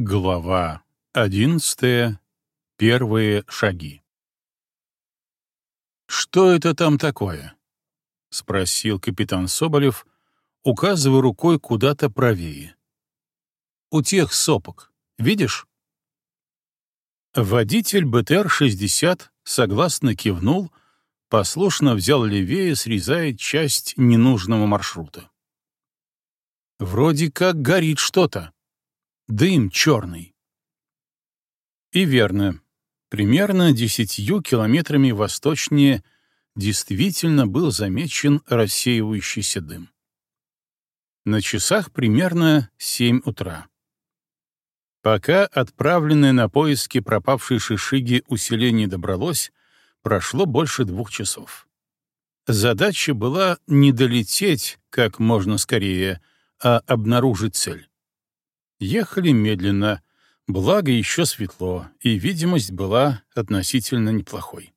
Глава одиннадцатая. Первые шаги. «Что это там такое?» — спросил капитан Соболев, указывая рукой куда-то правее. «У тех сопок. Видишь?» Водитель БТР-60 согласно кивнул, послушно взял левее, срезая часть ненужного маршрута. «Вроде как горит что-то», Дым черный. И верно, примерно десятью километрами восточнее действительно был замечен рассеивающийся дым. На часах примерно семь утра. Пока отправленное на поиски пропавшей шишиги усиление добралось, прошло больше двух часов. Задача была не долететь как можно скорее, а обнаружить цель. Ехали медленно, благо еще светло, и видимость была относительно неплохой.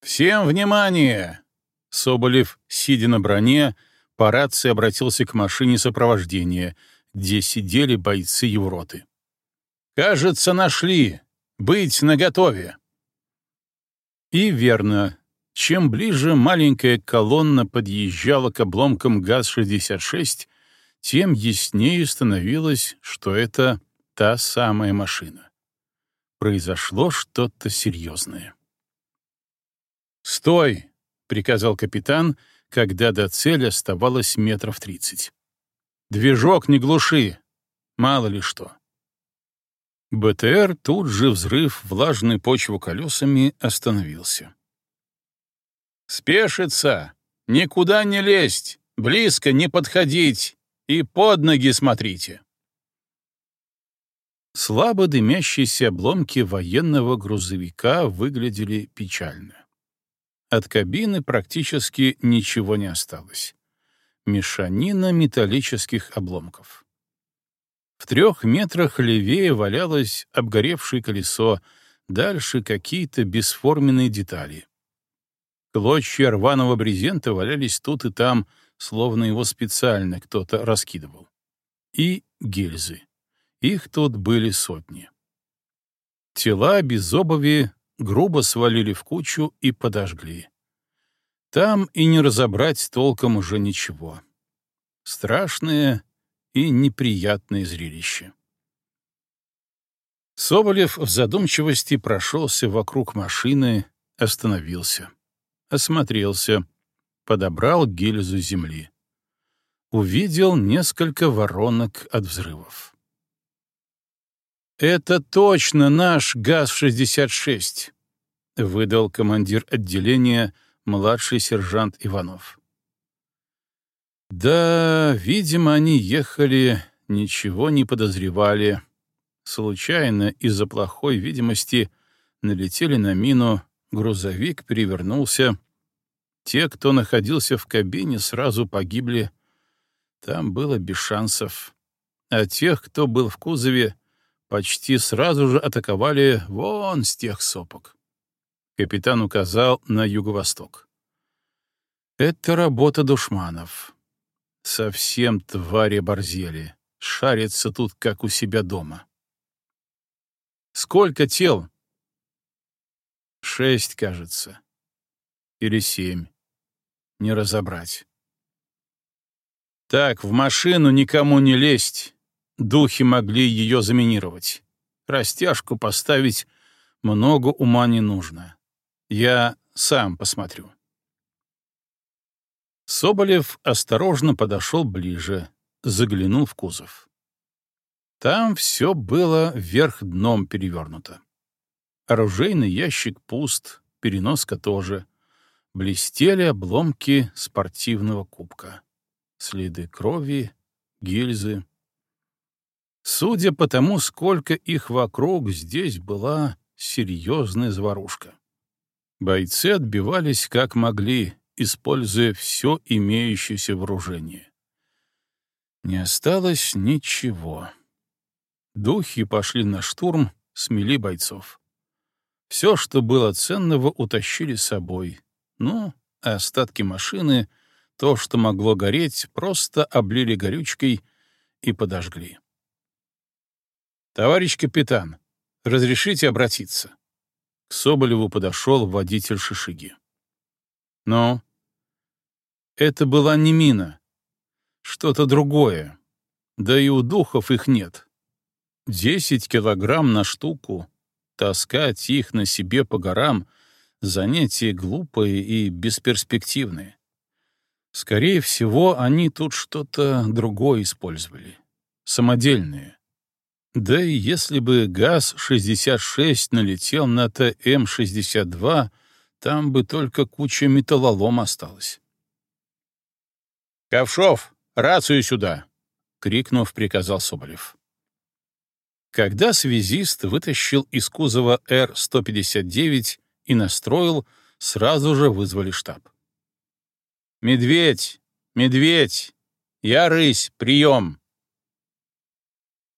«Всем внимание!» Соболев, сидя на броне, по рации обратился к машине сопровождения, где сидели бойцы его роты. «Кажется, нашли. Быть наготове!» И верно. Чем ближе маленькая колонна подъезжала к обломкам ГАЗ-66, тем яснее становилось, что это та самая машина. Произошло что-то серьезное. «Стой!» — приказал капитан, когда до цели оставалось метров тридцать. «Движок не глуши! Мало ли что!» БТР, тут же взрыв влажной почву колесами, остановился. «Спешиться! Никуда не лезть! Близко не подходить! И под ноги смотрите!» Слабо дымящиеся обломки военного грузовика выглядели печально. От кабины практически ничего не осталось. Мешанина металлических обломков. В трех метрах левее валялось обгоревшее колесо, дальше какие-то бесформенные детали. Клочья рваного брезента валялись тут и там, словно его специально кто-то раскидывал. И гильзы. Их тут были сотни. Тела без обуви грубо свалили в кучу и подожгли. Там и не разобрать толком уже ничего. Страшное и неприятное зрелище. Соболев в задумчивости прошелся вокруг машины, остановился, осмотрелся — подобрал гильзу земли. Увидел несколько воронок от взрывов. «Это точно наш ГАЗ-66», — выдал командир отделения, младший сержант Иванов. «Да, видимо, они ехали, ничего не подозревали. Случайно из-за плохой видимости налетели на мину, грузовик перевернулся, те, кто находился в кабине, сразу погибли. Там было без шансов. А тех, кто был в кузове, почти сразу же атаковали вон с тех сопок. Капитан указал на юго-восток. Это работа душманов. Совсем твари борзели. Шарятся тут, как у себя дома. Сколько тел? Шесть, кажется. Или семь не разобрать. Так, в машину никому не лезть. Духи могли ее заминировать. Растяжку поставить много ума не нужно. Я сам посмотрю. Соболев осторожно подошел ближе, заглянул в кузов. Там все было вверх дном перевернуто. Оружейный ящик пуст, переноска тоже — блестели обломки спортивного кубка. Следы крови, гильзы. Судя по тому, сколько их вокруг, здесь была серьезная заварушка. Бойцы отбивались как могли, используя все имеющееся вооружение. Не осталось ничего. Духи пошли на штурм, смели бойцов. Все, что было ценного, утащили с собой, ну, а остатки машины, то, что могло гореть, просто облили горючкой и подожгли. «Товарищ капитан, разрешите обратиться?» К Соболеву подошел водитель Шишиги. «Ну?» «Это была не мина. Что-то другое. Да и у духов их нет. Десять килограмм на штуку. Таскать их на себе по горам — занятие глупое и бесперспективное. Скорее всего, они тут что-то другое использовали. Самодельное. Да и если бы ГАЗ-66 налетел на ТМ-62, там бы только куча металлолома осталась. «Ковшов, рацию сюда!» — крикнув, приказал Соболев. Когда связист вытащил из кузова Р-159 и настроил, сразу же вызвали штаб. «Медведь! Медведь! Я рысь! Прием!»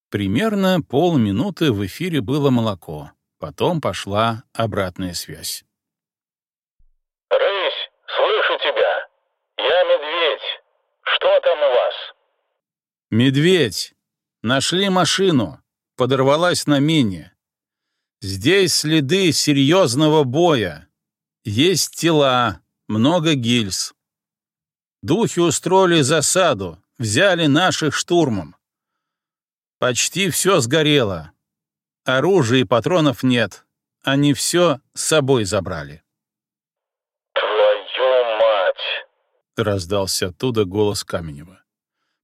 Примерно полминуты в эфире было молоко. Потом пошла обратная связь. «Рысь, слышу тебя. Я медведь. Что там у вас?» «Медведь! Нашли машину. Подорвалась на мине. Здесь следы серьезного боя. Есть тела, много гильз. Духи устроили засаду, взяли наших штурмом. Почти все сгорело. Оружия и патронов нет. Они все с собой забрали. «Твою мать!» — раздался оттуда голос Каменева.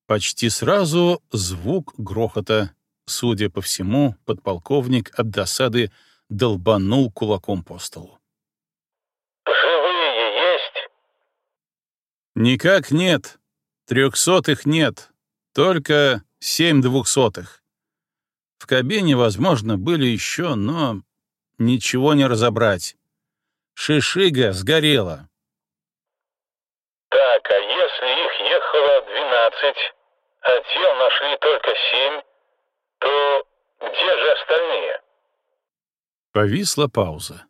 Почти сразу звук грохота. Судя по всему, подполковник от досады долбанул кулаком по столу. «Живые есть?» «Никак нет. Трехсотых нет. Только семь двухсотых. В кабине, возможно, были еще, но ничего не разобрать. Шишига сгорела. «Так, а если их ехало двенадцать, а тел нашли только семь, то где же остальные?» Повисла пауза.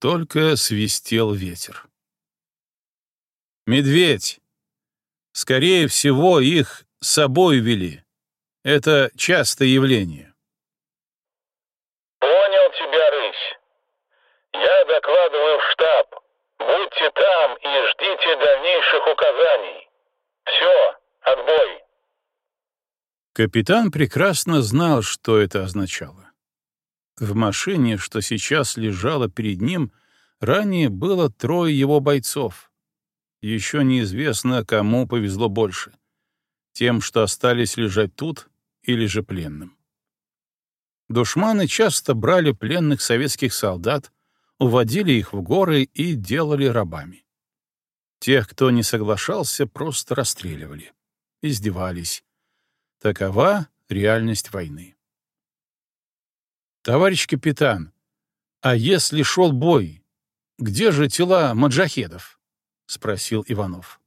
Только свистел ветер. «Медведь! Скорее всего, их с собой вели. Это частое явление. Понял тебя, рысь. Я докладываю в штаб. Будьте там и ждите дальнейших указаний. Все, отбой. Капитан прекрасно знал, что это означало. В машине, что сейчас лежала перед ним, ранее было трое его бойцов. Еще неизвестно, кому повезло больше. Тем, что остались лежать тут, или же пленным. Душманы часто брали пленных советских солдат, уводили их в горы и делали рабами. Тех, кто не соглашался, просто расстреливали, издевались. Такова реальность войны. «Товарищ капитан, а если шел бой, где же тела маджахедов?» — спросил Иванов.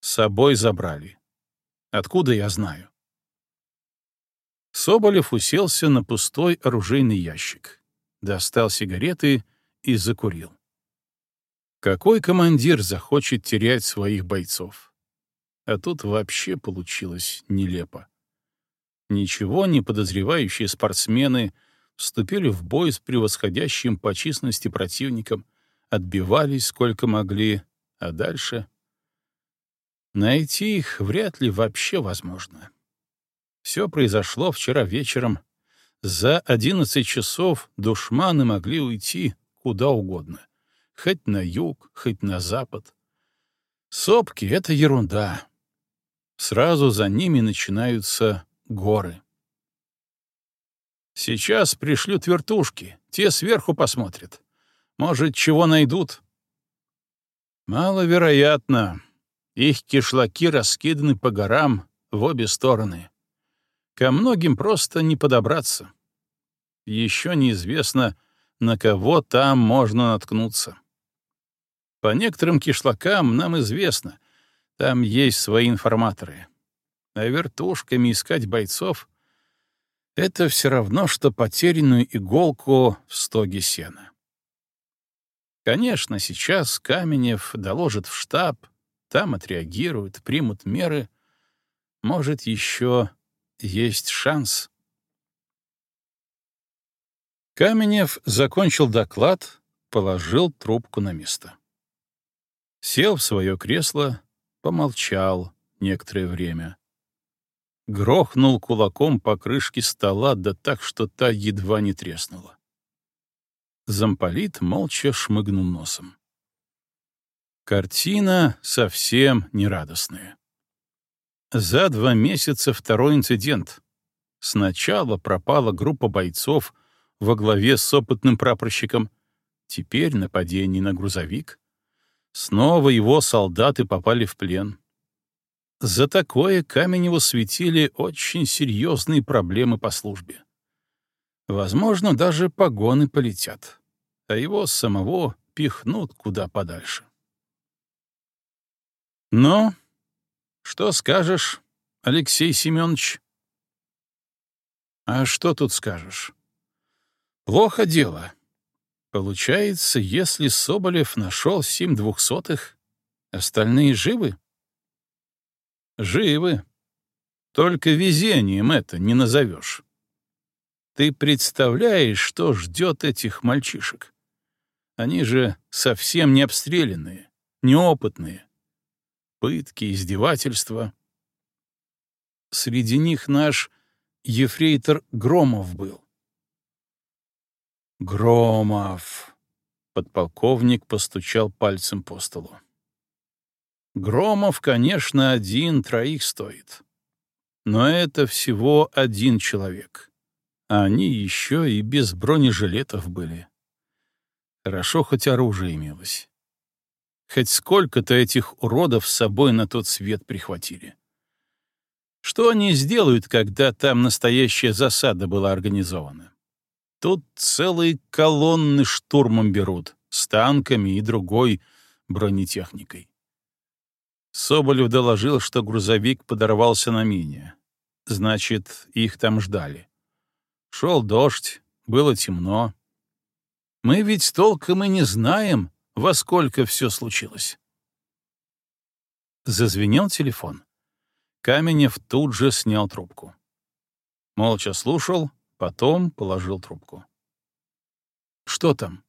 «С собой забрали. Откуда я знаю?» Соболев уселся на пустой оружейный ящик, достал сигареты и закурил. Какой командир захочет терять своих бойцов? А тут вообще получилось нелепо. Ничего не подозревающие спортсмены вступили в бой с превосходящим по численности противником, отбивались сколько могли, а дальше... Найти их вряд ли вообще возможно. Все произошло вчера вечером. За одиннадцать часов душманы могли уйти куда угодно. Хоть на юг, хоть на запад. Сопки — это ерунда. Сразу за ними начинаются горы. Сейчас пришлют вертушки, те сверху посмотрят. Может, чего найдут? Маловероятно. Их кишлаки раскиданы по горам в обе стороны. Ко многим просто не подобраться. Еще неизвестно, на кого там можно наткнуться. По некоторым кишлакам нам известно, там есть свои информаторы. А вертушками искать бойцов — это все равно, что потерянную иголку в стоге сена. Конечно, сейчас Каменев доложит в штаб, там отреагируют, примут меры. Может, еще есть шанс. Каменев закончил доклад, положил трубку на место. Сел в свое кресло, помолчал некоторое время. Грохнул кулаком по крышке стола, да так, что та едва не треснула. Замполит молча шмыгнул носом. Картина совсем нерадостная. За два месяца второй инцидент. Сначала пропала группа бойцов во главе с опытным прапорщиком, теперь нападение на грузовик. Снова его солдаты попали в плен. За такое Каменеву светили очень серьезные проблемы по службе. Возможно, даже погоны полетят, а его самого пихнут куда подальше. Но что скажешь, Алексей Семенович? А что тут скажешь? Плохо дело. Получается, если Соболев нашел семь двухсотых, остальные живы? Живы. Только везением это не назовешь. Ты представляешь, что ждет этих мальчишек? Они же совсем не обстрелянные, неопытные пытки, издевательства. Среди них наш ефрейтор Громов был. Громов. Подполковник постучал пальцем по столу. Громов, конечно, один троих стоит. Но это всего один человек. А они еще и без бронежилетов были. Хорошо, хоть оружие имелось. Хоть сколько-то этих уродов с собой на тот свет прихватили. Что они сделают, когда там настоящая засада была организована? Тут целые колонны штурмом берут, с танками и другой бронетехникой. Соболев доложил, что грузовик подорвался на мине. Значит, их там ждали. Шел дождь, было темно. Мы ведь толком и не знаем, во сколько все случилось. Зазвенел телефон. Каменев тут же снял трубку. Молча слушал, потом положил трубку. «Что там?»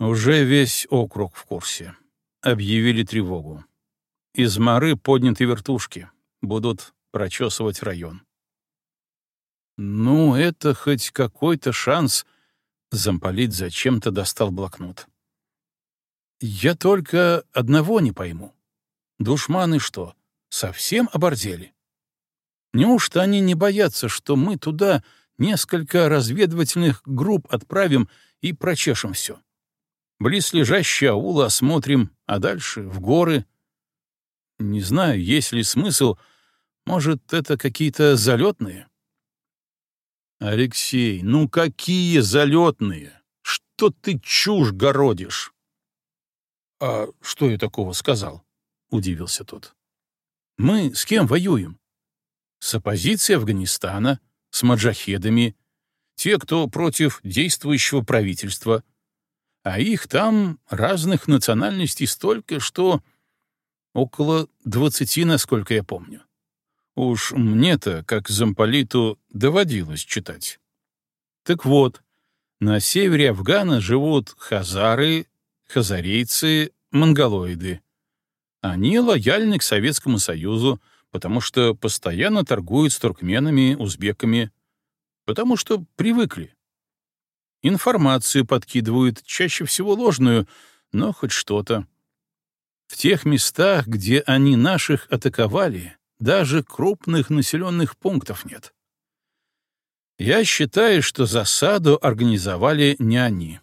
Уже весь округ в курсе. Объявили тревогу. Из Мары подняты вертушки. Будут прочесывать район. Ну, это хоть какой-то шанс Замполит зачем-то достал блокнот. «Я только одного не пойму. Душманы что, совсем оборзели? Неужто они не боятся, что мы туда несколько разведывательных групп отправим и прочешем все? Близлежащие аулы осмотрим, а дальше в горы. Не знаю, есть ли смысл, может, это какие-то залетные?» «Алексей, ну какие залетные! Что ты чушь городишь?» «А что я такого сказал?» — удивился тот. «Мы с кем воюем? С оппозицией Афганистана, с маджахедами, те, кто против действующего правительства. А их там разных национальностей столько, что около двадцати, насколько я помню. Уж мне-то, как замполиту, доводилось читать. Так вот, на севере Афгана живут хазары, хазарейцы, монголоиды. Они лояльны к Советскому Союзу, потому что постоянно торгуют с туркменами, узбеками, потому что привыкли. Информацию подкидывают, чаще всего ложную, но хоть что-то. В тех местах, где они наших атаковали, даже крупных населенных пунктов нет. Я считаю, что засаду организовали не они.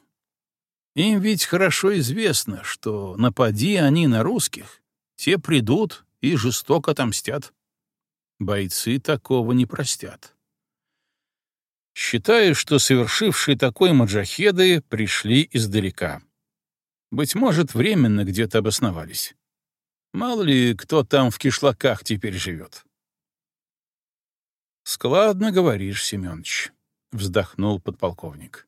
Им ведь хорошо известно, что напади они на русских, те придут и жестоко отомстят. Бойцы такого не простят. Считаю, что совершившие такой маджахеды пришли издалека. Быть может, временно где-то обосновались. Мало ли, кто там в кишлаках теперь живет. «Складно говоришь, Семёныч», — вздохнул подполковник.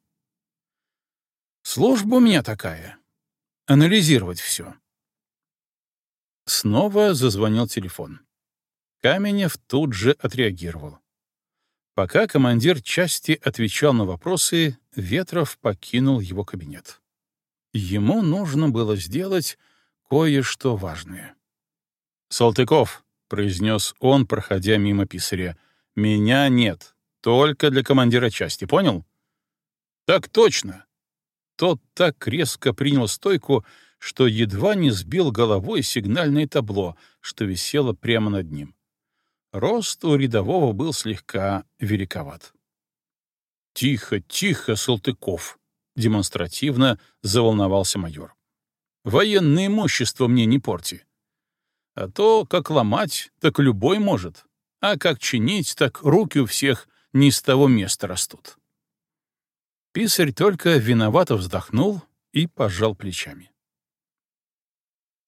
«Служба у меня такая — анализировать все». Снова зазвонил телефон. Каменев тут же отреагировал. Пока командир части отвечал на вопросы, Ветров покинул его кабинет. Ему нужно было сделать кое-что важное. «Салтыков», — произнес он, проходя мимо писаря, — «меня нет, только для командира части, понял?» «Так точно». Тот так резко принял стойку, что едва не сбил головой сигнальное табло, что висело прямо над ним. Рост у рядового был слегка великоват. «Тихо, тихо, Салтыков!» — демонстративно заволновался майор. «Военное имущество мне не порти. А то, как ломать, так любой может, а как чинить, так руки у всех не с того места растут». Писарь только виновато вздохнул и пожал плечами.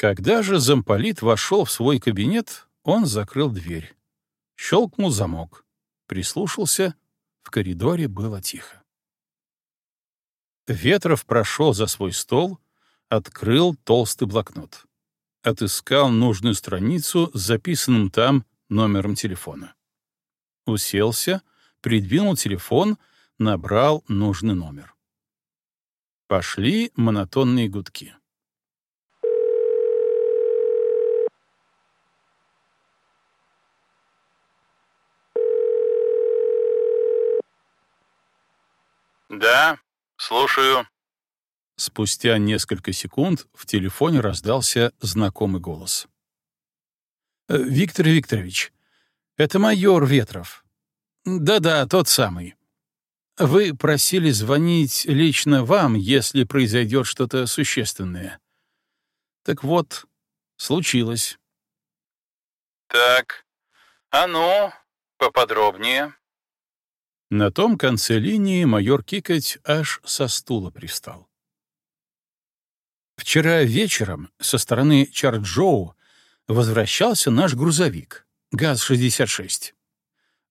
Когда же замполит вошел в свой кабинет, он закрыл дверь. Щелкнул замок. Прислушался. В коридоре было тихо. Ветров прошел за свой стол, открыл толстый блокнот. Отыскал нужную страницу с записанным там номером телефона. Уселся, придвинул телефон, набрал нужный номер. Пошли монотонные гудки. Да, слушаю. Спустя несколько секунд в телефоне раздался знакомый голос. «Э, «Виктор Викторович, это майор Ветров. Да-да, тот самый. Вы просили звонить лично вам, если произойдет что-то существенное. Так вот, случилось». Так, а ну, поподробнее. На том конце линии майор Кикоть аж со стула пристал. Вчера вечером со стороны Чарджоу возвращался наш грузовик ГАЗ-66.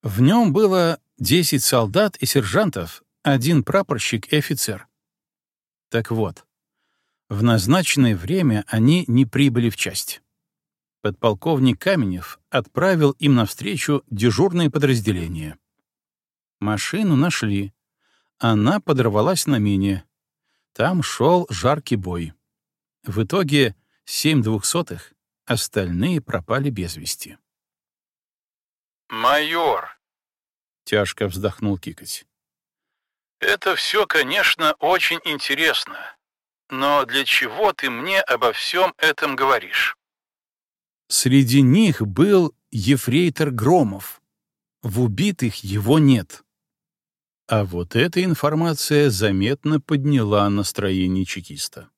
В нем было 10 солдат и сержантов, один прапорщик и офицер. Так вот, в назначенное время они не прибыли в часть. Подполковник Каменев отправил им навстречу дежурное подразделение — Машину нашли. Она подорвалась на мине. Там шел жаркий бой. В итоге семь двухсотых, остальные пропали без вести. «Майор», — тяжко вздохнул Кикоть, — «это все, конечно, очень интересно, но для чего ты мне обо всем этом говоришь?» Среди них был ефрейтор Громов. В убитых его нет. А вот эта информация заметно подняла настроение чекиста.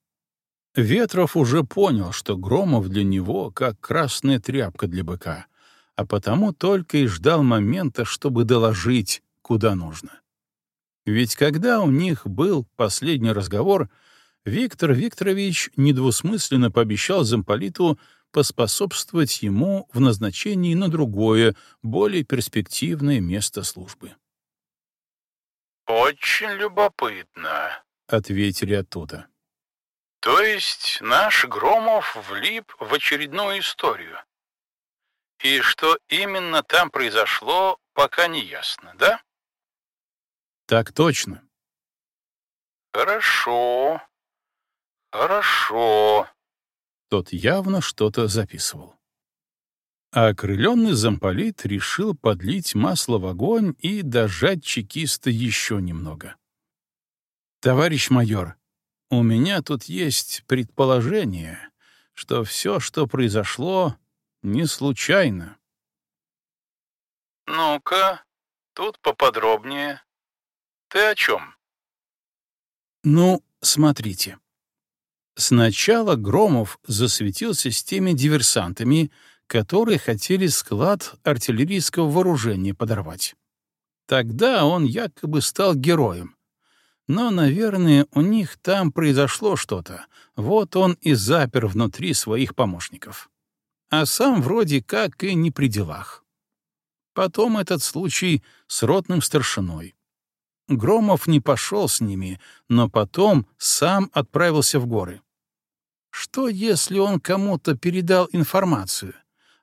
Ветров уже понял, что Громов для него как красная тряпка для быка, а потому только и ждал момента, чтобы доложить, куда нужно. Ведь когда у них был последний разговор, Виктор Викторович недвусмысленно пообещал замполиту поспособствовать ему в назначении на другое, более перспективное место службы. «Очень любопытно», — ответили оттуда. «То есть наш Громов влип в очередную историю? И что именно там произошло, пока не ясно, да?» «Так точно». «Хорошо, хорошо». Тот явно что-то записывал а окрыленный замполит решил подлить масло в огонь и дожать чекиста еще немного. «Товарищ майор, у меня тут есть предположение, что все, что произошло, не случайно». «Ну-ка, тут поподробнее. Ты о чем?» «Ну, смотрите». Сначала Громов засветился с теми диверсантами, которые хотели склад артиллерийского вооружения подорвать. Тогда он якобы стал героем. Но, наверное, у них там произошло что-то. Вот он и запер внутри своих помощников. А сам вроде как и не при делах. Потом этот случай с ротным старшиной. Громов не пошел с ними, но потом сам отправился в горы. Что, если он кому-то передал информацию,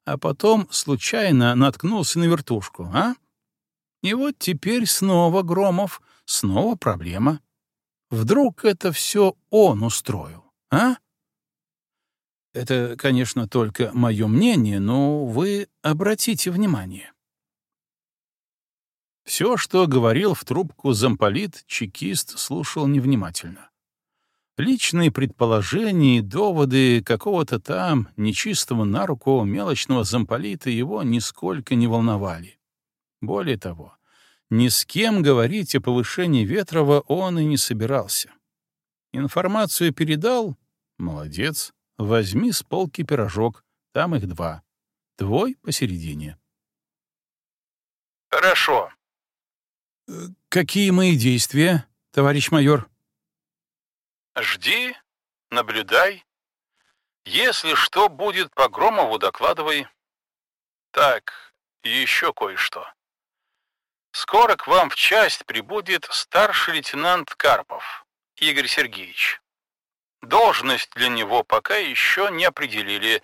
а потом случайно наткнулся на вертушку, а? И вот теперь снова Громов, снова проблема. Вдруг это все он устроил, а? Это, конечно, только мое мнение, но вы обратите внимание. Все, что говорил в трубку замполит, чекист слушал невнимательно. Личные предположения и доводы какого-то там нечистого на руку мелочного замполита его нисколько не волновали. Более того, ни с кем говорить о повышении Ветрова он и не собирался. Информацию передал — молодец, возьми с полки пирожок, там их два. Твой посередине. Хорошо. Какие мои действия, товарищ майор? Жди, наблюдай. Если что будет по Громову, докладывай. Так, еще кое-что. Скоро к вам в часть прибудет старший лейтенант Карпов, Игорь Сергеевич. Должность для него пока еще не определили,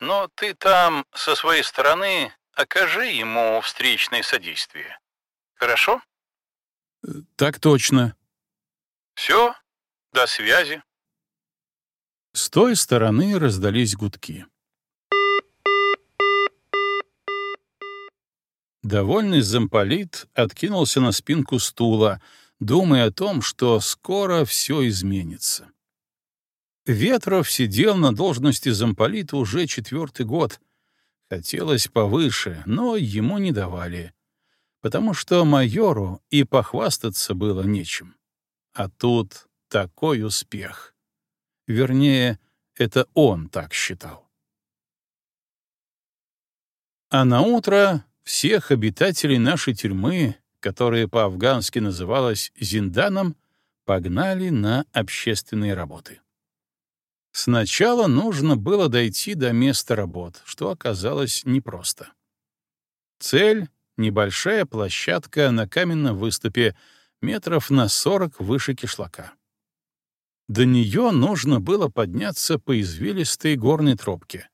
но ты там со своей стороны окажи ему встречное содействие. Хорошо? Так точно. Все, до связи. С той стороны раздались гудки. Довольный замполит откинулся на спинку стула, думая о том, что скоро все изменится. Ветров сидел на должности замполита уже четвертый год. Хотелось повыше, но ему не давали, потому что майору и похвастаться было нечем. А тут такой успех. Вернее, это он так считал. А на утро всех обитателей нашей тюрьмы, которая по-афгански называлась Зинданом, погнали на общественные работы. Сначала нужно было дойти до места работ, что оказалось непросто. Цель — небольшая площадка на каменном выступе, метров на сорок выше кишлака. До нее нужно было подняться по извилистой горной тропке.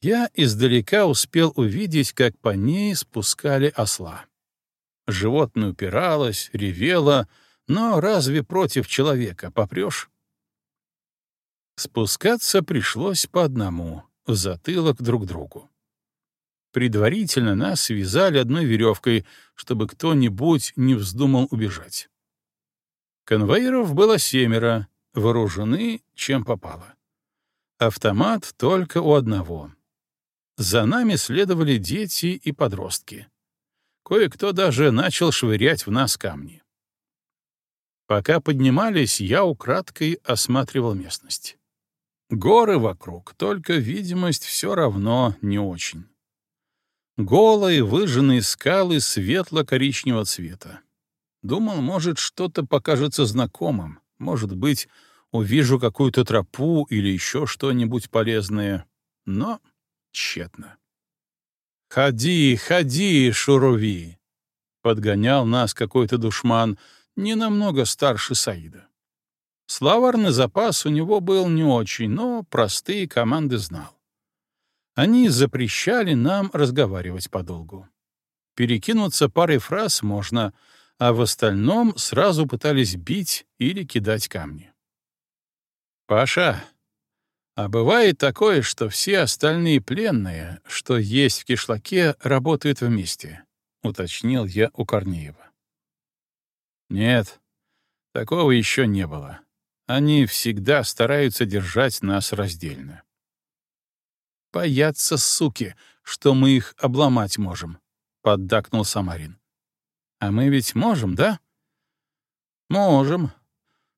Я издалека успел увидеть, как по ней спускали осла. Животное упиралось, ревело, но разве против человека попрешь? Спускаться пришлось по одному, в затылок друг другу. Предварительно нас связали одной веревкой, чтобы кто-нибудь не вздумал убежать. Конвоиров было семеро, вооружены чем попало. Автомат только у одного. За нами следовали дети и подростки. Кое-кто даже начал швырять в нас камни. Пока поднимались, я украдкой осматривал местность. Горы вокруг, только видимость все равно не очень. Голые выжженные скалы светло-коричневого цвета. Думал, может, что-то покажется знакомым, может быть, увижу какую-то тропу или еще что-нибудь полезное, но тщетно. «Ходи, ходи, шуруви!» — подгонял нас какой-то душман, не намного старше Саида. Словарный запас у него был не очень, но простые команды знал. Они запрещали нам разговаривать подолгу. Перекинуться парой фраз можно, а в остальном сразу пытались бить или кидать камни. «Паша, а бывает такое, что все остальные пленные, что есть в кишлаке, работают вместе», — уточнил я у Корнеева. «Нет, такого еще не было. Они всегда стараются держать нас раздельно. «Боятся, суки, что мы их обломать можем», — поддакнул Самарин. «А мы ведь можем, да?» «Можем.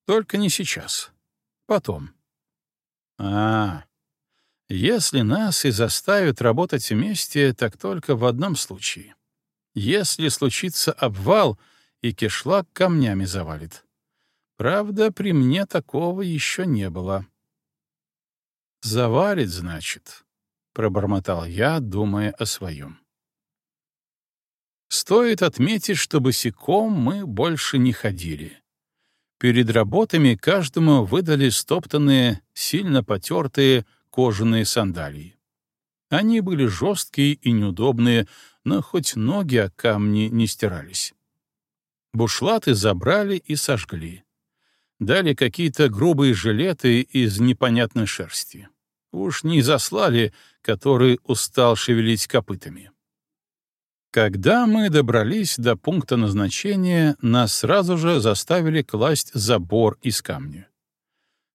Только не сейчас. Потом». «А, если нас и заставят работать вместе, так только в одном случае. Если случится обвал, и кишлак камнями завалит. Правда, при мне такого еще не было. «Заварит, значит», — пробормотал я, думая о своем. Стоит отметить, что босиком мы больше не ходили. Перед работами каждому выдали стоптанные, сильно потертые кожаные сандалии. Они были жесткие и неудобные, но хоть ноги о камни не стирались. Бушлаты забрали и сожгли. Дали какие-то грубые жилеты из непонятной шерсти. Уж не заслали, который устал шевелить копытами. Когда мы добрались до пункта назначения, нас сразу же заставили класть забор из камня.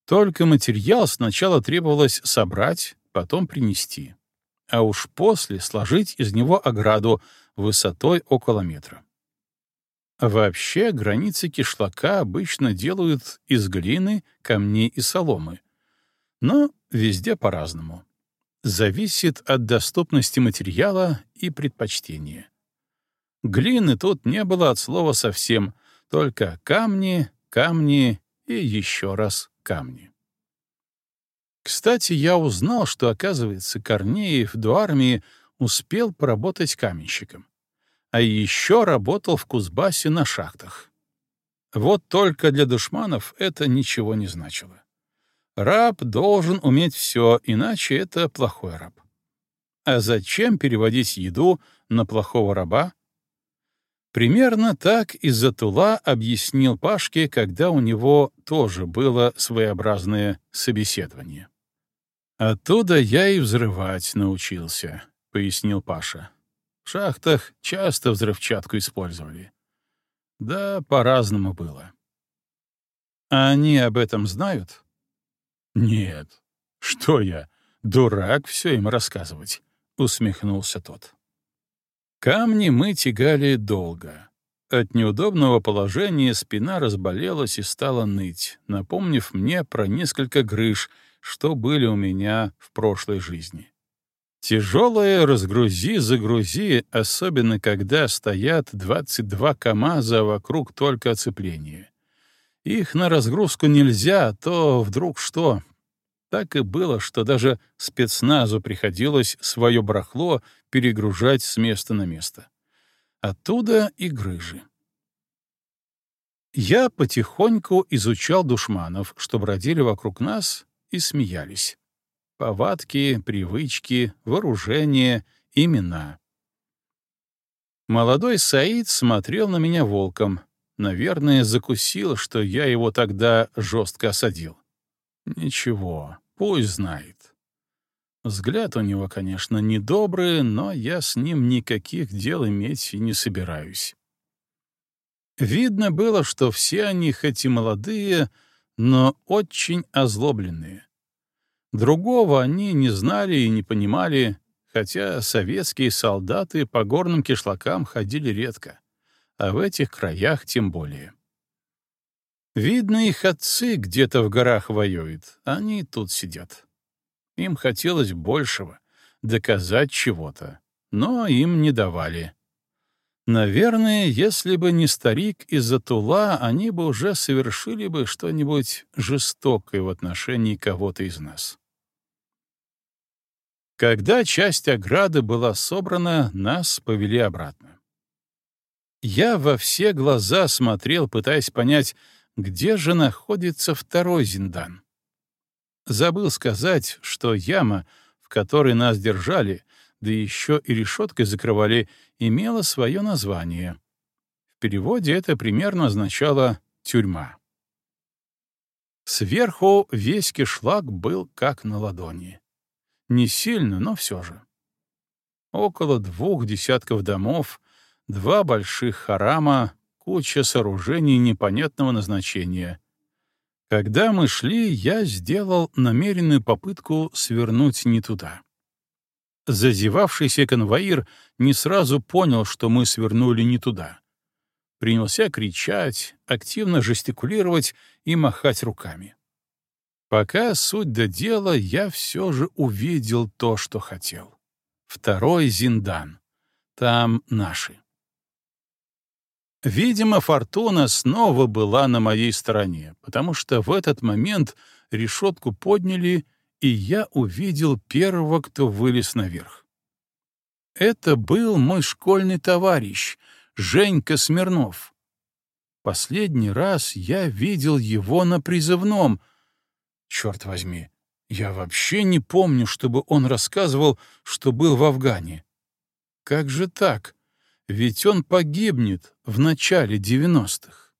Только материал сначала требовалось собрать, потом принести, а уж после сложить из него ограду высотой около метра. Вообще, границы кишлака обычно делают из глины, камней и соломы. Но везде по-разному. Зависит от доступности материала и предпочтения. Глины тут не было от слова совсем, только камни, камни и еще раз камни. Кстати, я узнал, что, оказывается, Корнеев до армии успел поработать каменщиком а еще работал в Кузбассе на шахтах. Вот только для душманов это ничего не значило. Раб должен уметь все, иначе это плохой раб. А зачем переводить еду на плохого раба? Примерно так из-за Тула объяснил Пашке, когда у него тоже было своеобразное собеседование. «Оттуда я и взрывать научился», — пояснил Паша. В шахтах часто взрывчатку использовали. Да, по-разному было. А они об этом знают? Нет. Что я, дурак все им рассказывать, усмехнулся тот. Камни мы тягали долго. От неудобного положения спина разболелась и стала ныть, напомнив мне про несколько грыж, что были у меня в прошлой жизни. Тяжелое разгрузи-загрузи, особенно когда стоят 22 КАМАЗа вокруг только оцепления. Их на разгрузку нельзя, а то вдруг что. Так и было, что даже спецназу приходилось свое барахло перегружать с места на место. Оттуда и грыжи. Я потихоньку изучал душманов, что бродили вокруг нас и смеялись повадки, привычки, вооружение, имена. Молодой Саид смотрел на меня волком. Наверное, закусил, что я его тогда жестко осадил. Ничего, пусть знает. Взгляд у него, конечно, недобрый, но я с ним никаких дел иметь не собираюсь. Видно было, что все они, хоть и молодые, но очень озлобленные. Другого они не знали и не понимали, хотя советские солдаты по горным кишлакам ходили редко, а в этих краях тем более. Видно, их отцы где-то в горах воюют, они тут сидят. Им хотелось большего, доказать чего-то, но им не давали. Наверное, если бы не старик из-за Тула, они бы уже совершили бы что-нибудь жестокое в отношении кого-то из нас. Когда часть ограды была собрана, нас повели обратно. Я во все глаза смотрел, пытаясь понять, где же находится второй Зиндан. Забыл сказать, что яма, в которой нас держали, да еще и решеткой закрывали, имела свое название. В переводе это примерно означало «тюрьма». Сверху весь кишлак был как на ладони. Не сильно, но все же. Около двух десятков домов, два больших харама, куча сооружений непонятного назначения. Когда мы шли, я сделал намеренную попытку свернуть не туда. Зазевавшийся конвоир не сразу понял, что мы свернули не туда. Принялся кричать, активно жестикулировать и махать руками. Пока суть до дела, я все же увидел то, что хотел. Второй Зиндан. Там наши. Видимо, фортуна снова была на моей стороне, потому что в этот момент решетку подняли, и я увидел первого, кто вылез наверх. Это был мой школьный товарищ, Женька Смирнов. Последний раз я видел его на призывном — Черт возьми, Я вообще не помню, чтобы он рассказывал, что был в Афгане. Как же так? Ведь он погибнет в начале девяностых.